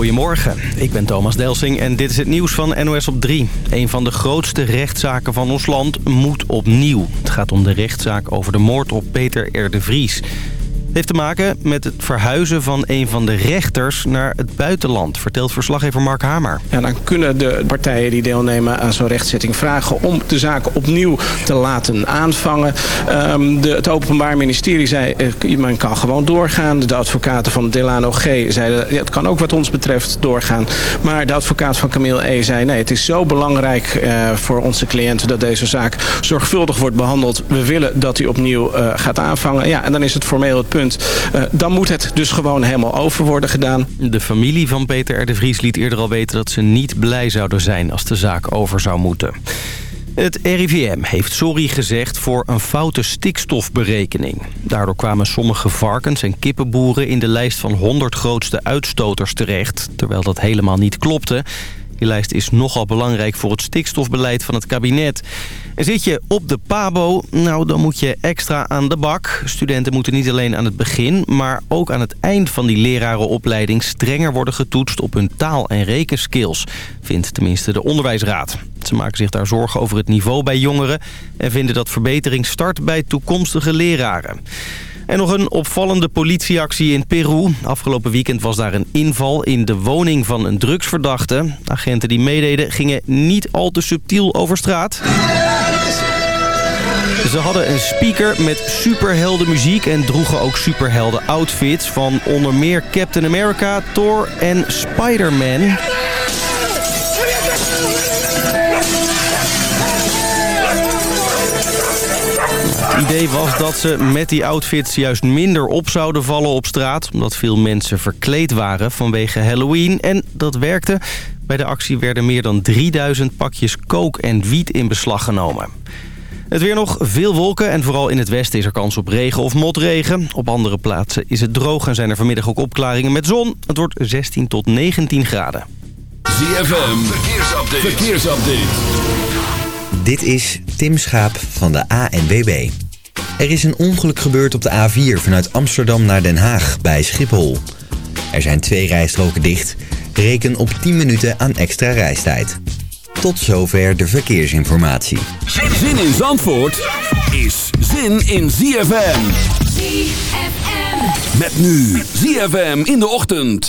Goedemorgen, ik ben Thomas Delsing en dit is het nieuws van NOS op 3. Een van de grootste rechtszaken van ons land moet opnieuw. Het gaat om de rechtszaak over de moord op Peter R. de Vries heeft te maken met het verhuizen van een van de rechters naar het buitenland, vertelt verslaggever Mark Hamer. Ja, dan kunnen de partijen die deelnemen aan zo'n rechtszitting vragen om de zaken opnieuw te laten aanvangen. Um, de, het Openbaar Ministerie zei, uh, men kan gewoon doorgaan. De advocaten van Delano G. zeiden, ja, het kan ook wat ons betreft doorgaan. Maar de advocaat van Camille E. zei, nee, het is zo belangrijk uh, voor onze cliënten dat deze zaak zorgvuldig wordt behandeld. We willen dat hij opnieuw uh, gaat aanvangen. Ja, en dan is het formeel het punt uh, dan moet het dus gewoon helemaal over worden gedaan. De familie van Peter R. de Vries liet eerder al weten dat ze niet blij zouden zijn als de zaak over zou moeten. Het RIVM heeft sorry gezegd voor een foute stikstofberekening. Daardoor kwamen sommige varkens- en kippenboeren in de lijst van 100 grootste uitstoters terecht... terwijl dat helemaal niet klopte. Die lijst is nogal belangrijk voor het stikstofbeleid van het kabinet. En zit je op de PABO, nou dan moet je extra aan de bak. Studenten moeten niet alleen aan het begin, maar ook aan het eind van die lerarenopleiding... strenger worden getoetst op hun taal- en rekenskills, vindt tenminste de onderwijsraad. Ze maken zich daar zorgen over het niveau bij jongeren... en vinden dat verbetering start bij toekomstige leraren. En nog een opvallende politieactie in Peru. Afgelopen weekend was daar een inval in de woning van een drugsverdachte. Agenten die meededen gingen niet al te subtiel over straat. Ze hadden een speaker met superhelden muziek en droegen ook superhelden outfits... van onder meer Captain America, Thor en Spider-Man. Idee was dat ze met die outfits juist minder op zouden vallen op straat... omdat veel mensen verkleed waren vanwege Halloween. En dat werkte. Bij de actie werden meer dan 3000 pakjes kook en wiet in beslag genomen. Het weer nog veel wolken en vooral in het westen is er kans op regen of motregen. Op andere plaatsen is het droog en zijn er vanmiddag ook opklaringen met zon. Het wordt 16 tot 19 graden. ZFM, verkeersupdate. verkeersupdate. Dit is Tim Schaap van de ANWB. Er is een ongeluk gebeurd op de A4 vanuit Amsterdam naar Den Haag bij Schiphol. Er zijn twee rijstroken dicht. Reken op 10 minuten aan extra reistijd. Tot zover de verkeersinformatie. Zin in Zandvoort is zin in ZFM. ZFM. Met nu ZFM in de ochtend.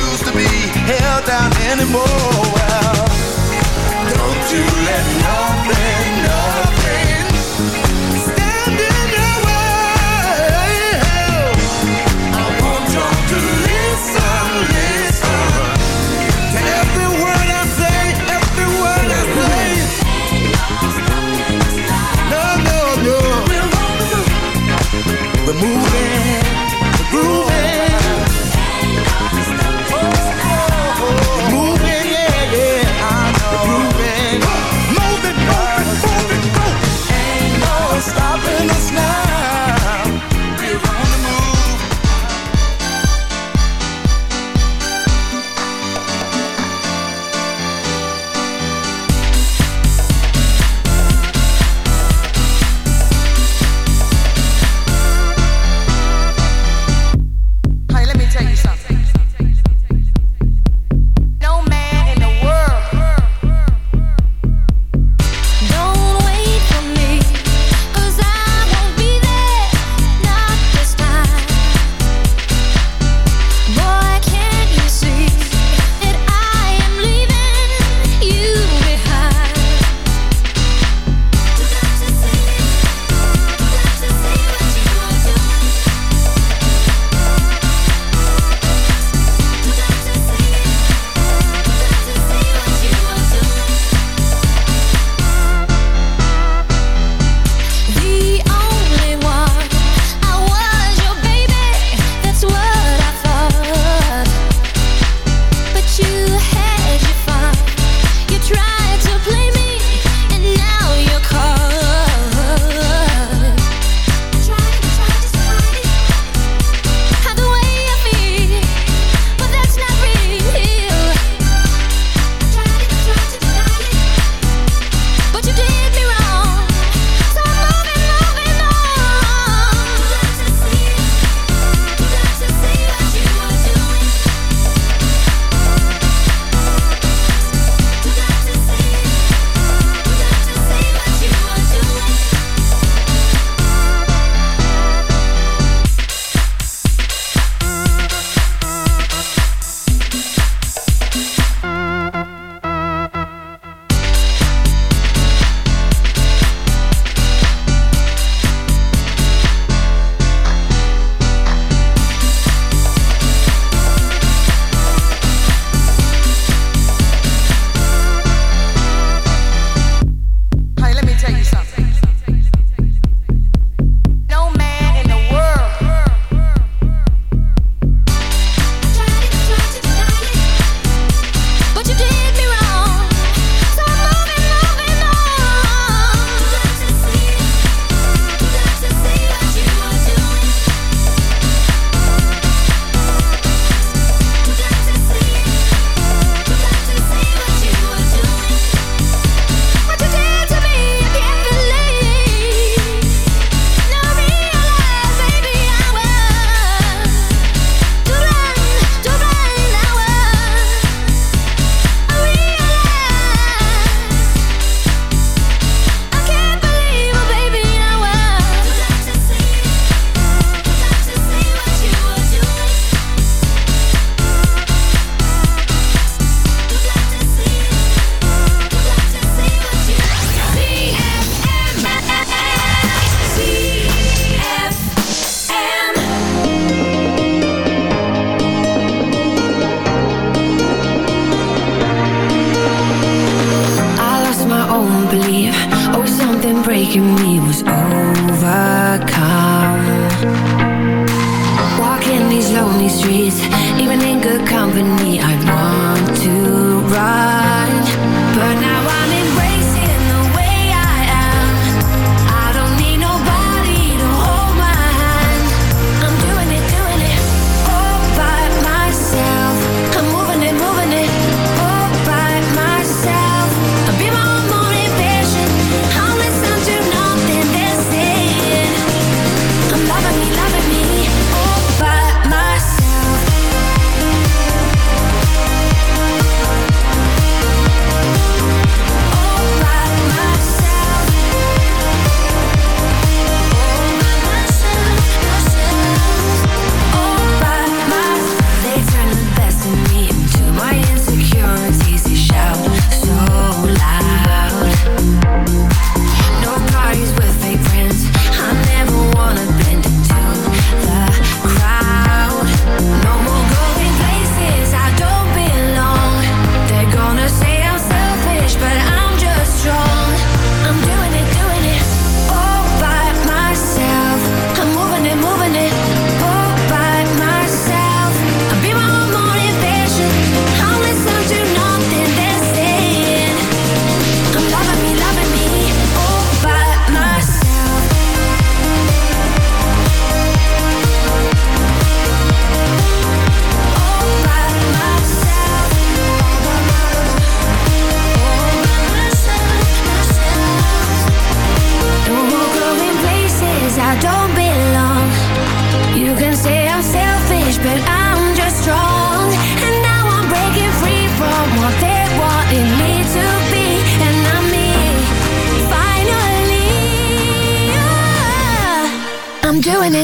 held down anymore. Well,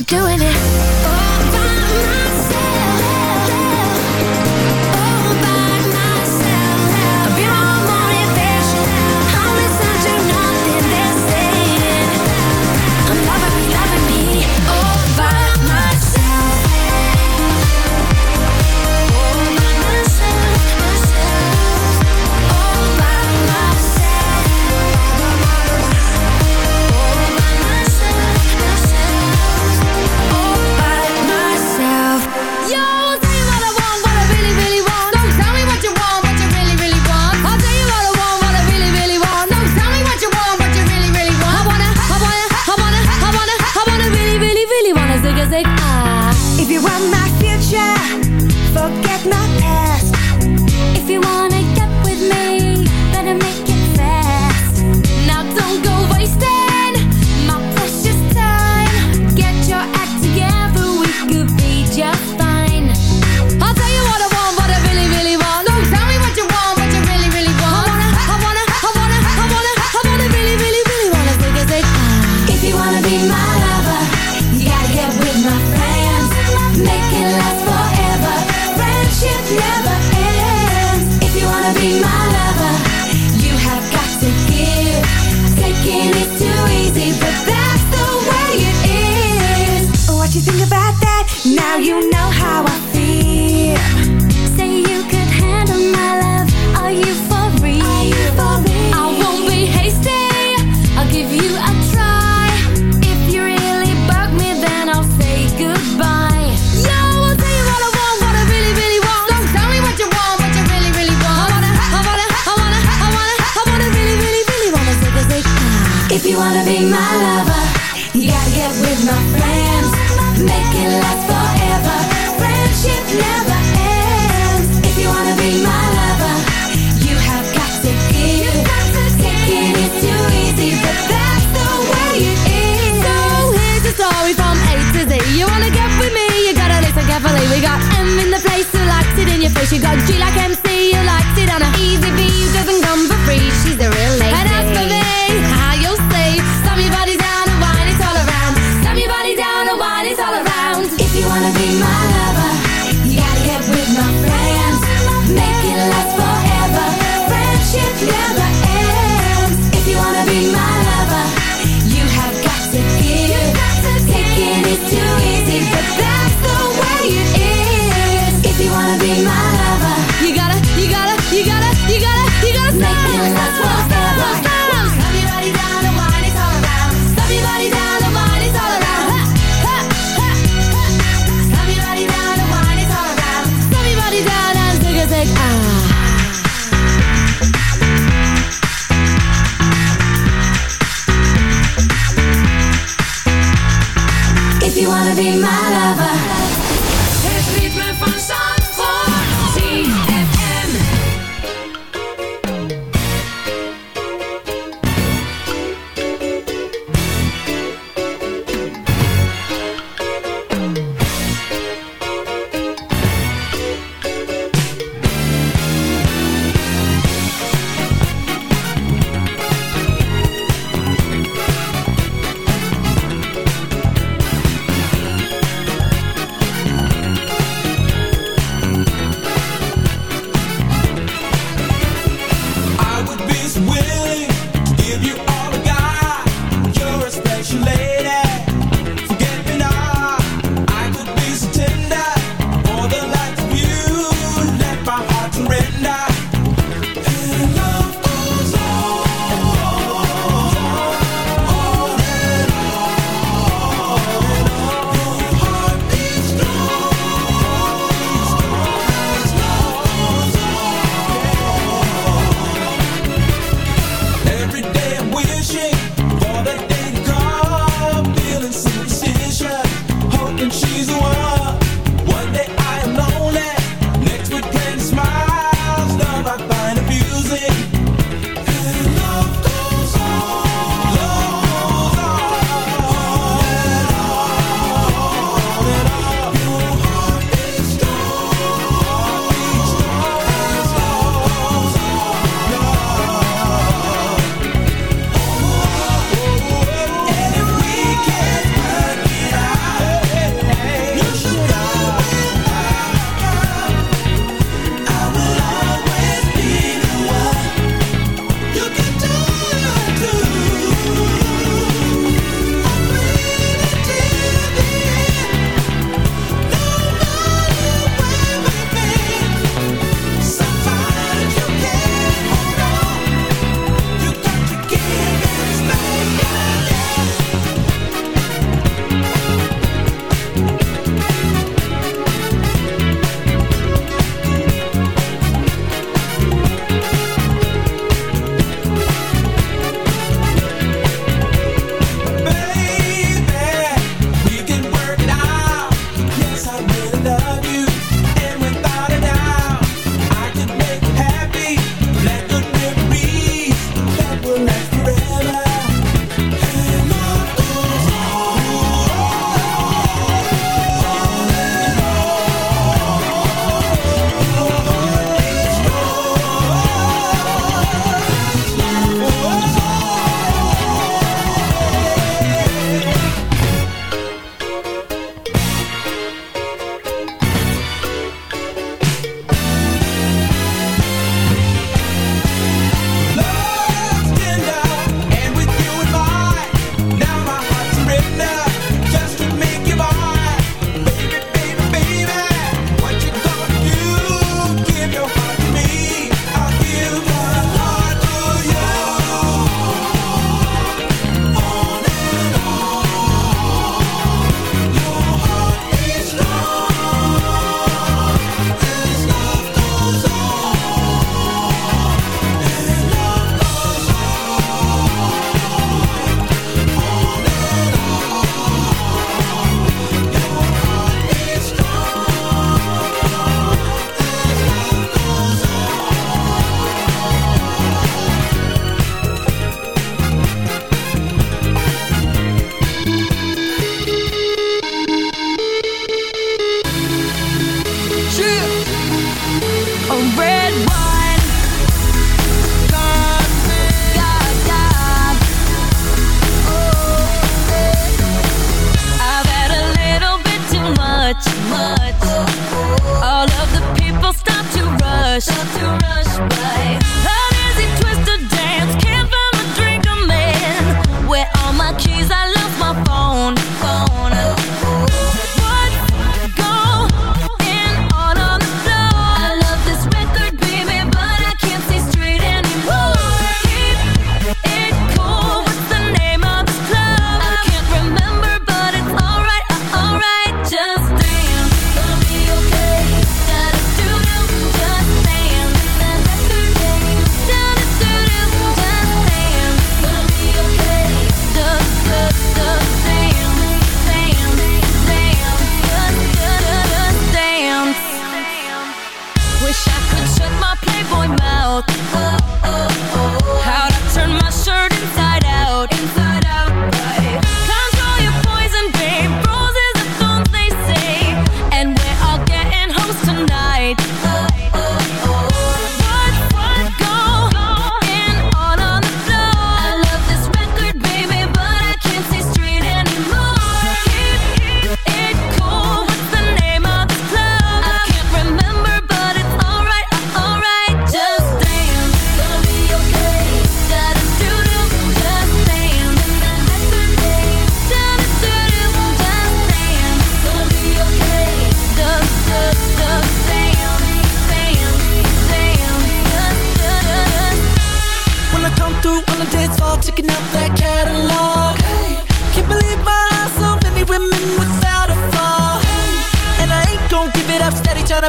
doing it.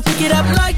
gotta pick it up like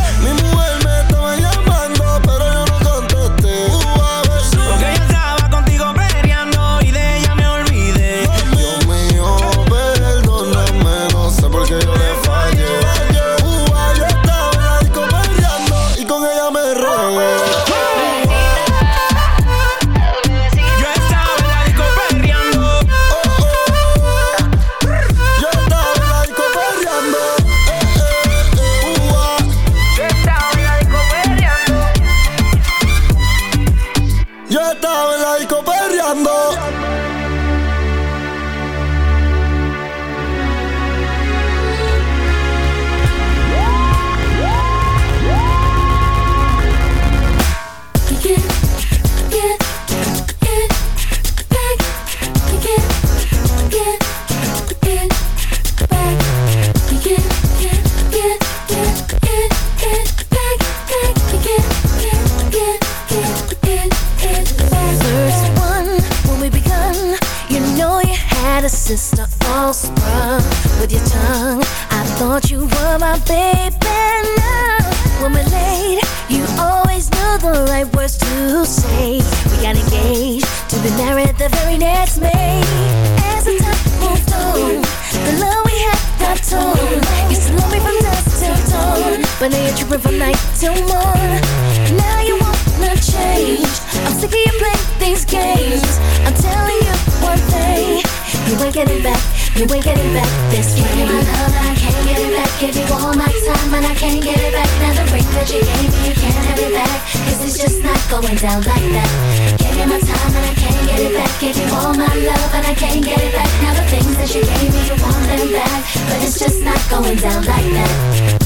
Back this way. Give me my love and I can't get it back. Give you all my time and I can't get it back. Now the ring that you gave me, you can't have it back. Cause it's just not going down like that. Give you my time and I can't get it back. Give you all my love and I can't get it back. Now the things that you gave me, you want them back. But it's just not going down like that.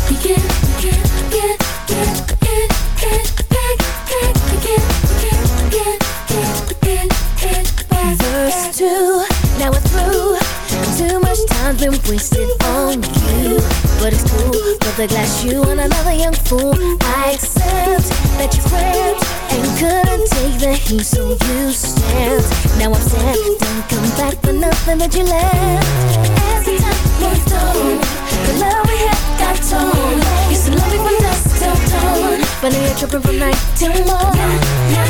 You can't, you get, get, get, get Time's been wasted on you. But it's cool, put the glass you and another young fool. I accept that you flipped and couldn't take the heat, so you stepped. Now I'm sad, don't come back for nothing that you left. As the time moved on, the love we had got torn. Used to love me from dusk till dawn, but now you're tripping from night till morn.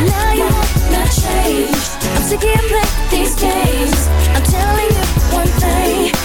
Now you want change. I'm sick of playing these games. I'm telling you one thing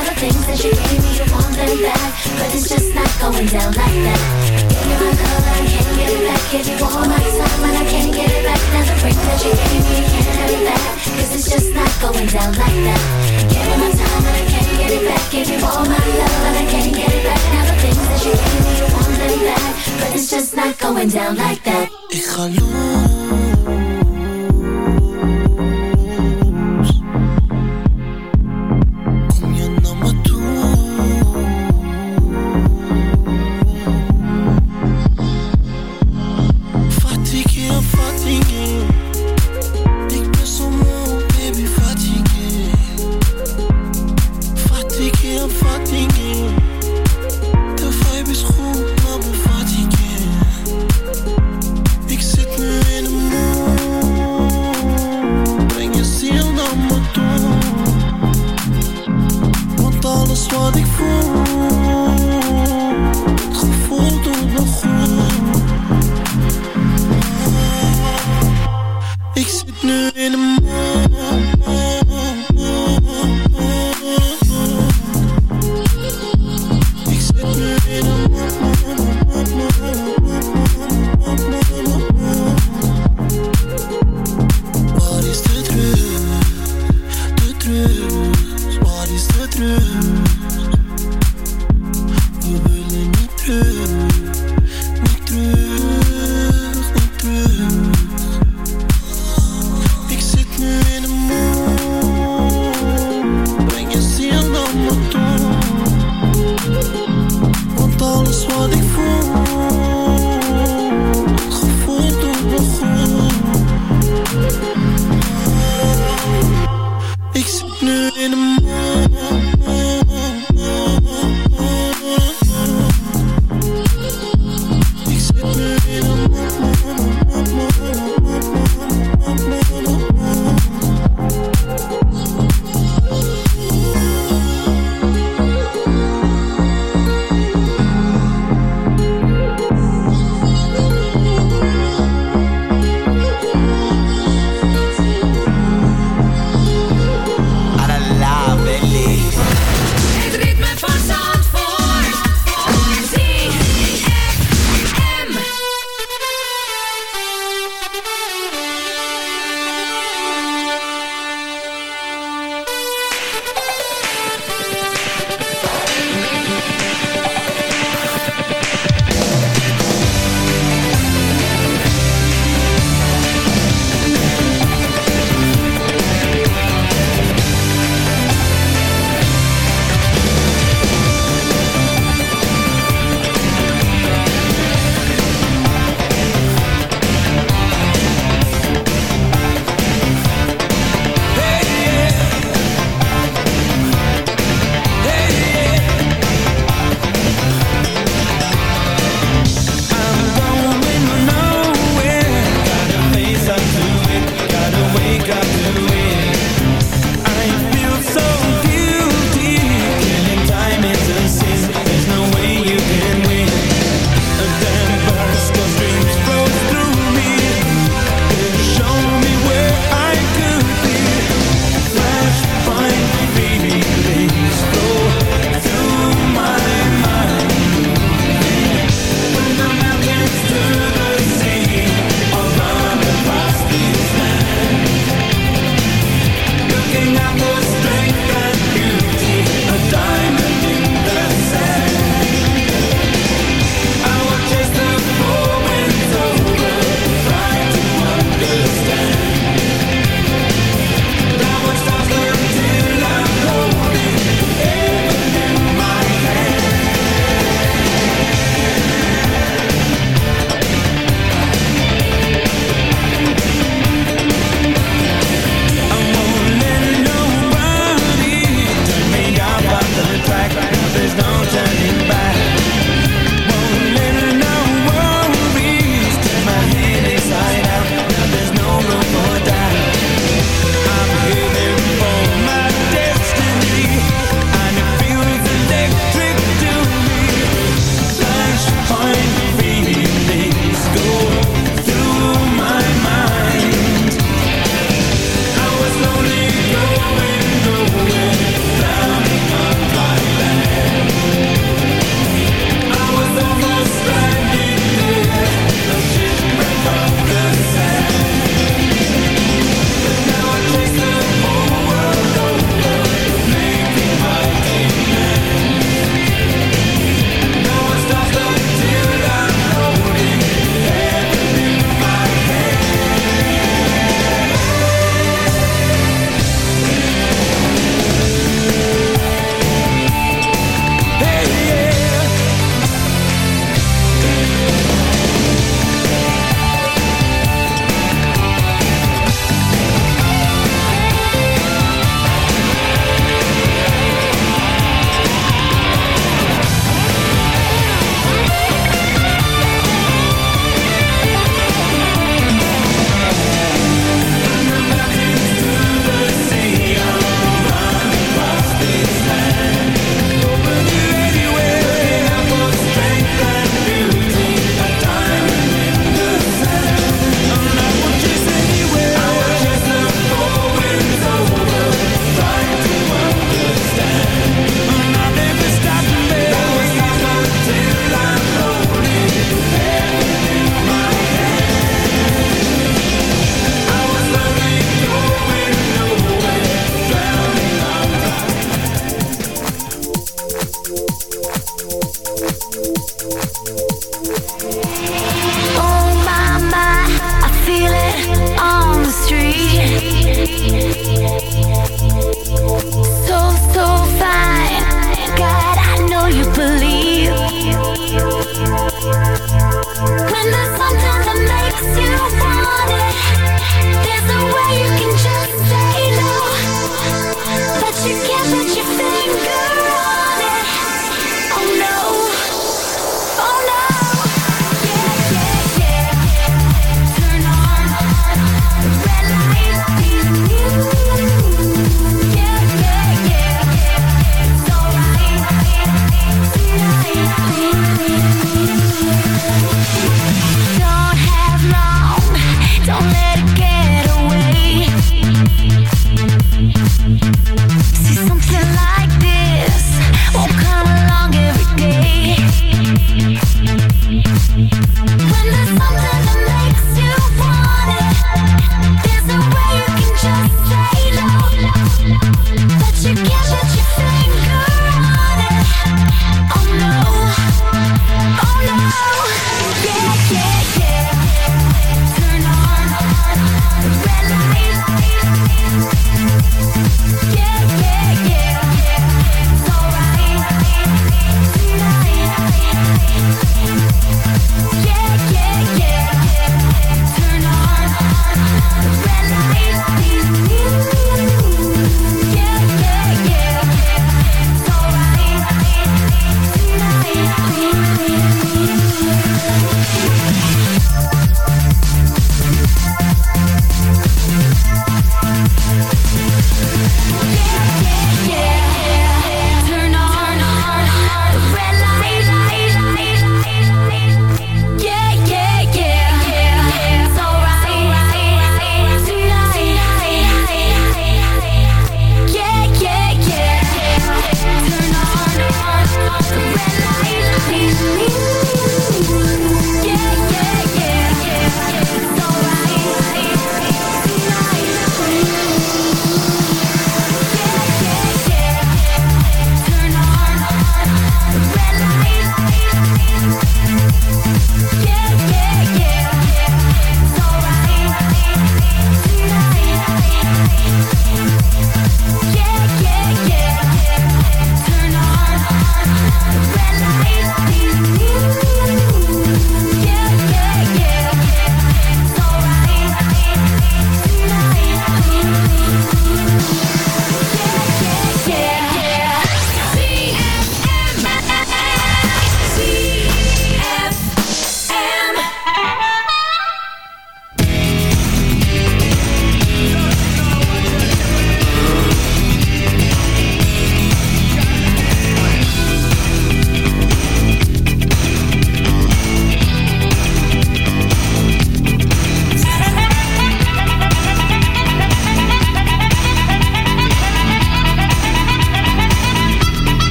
things that you gave me, you want them back. But it's just not going down like that. Give you my love I can't get it back. Give you all my time and I can't get it back. Now the ring that you gave me, you can't have it back. Cause it's just not going down like that. Give you my time and I can't get it back. Give you all my love and I can't get it back. Now the things that you gave me, you want them back. But it's just not going down like that.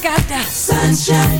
got that sunshine.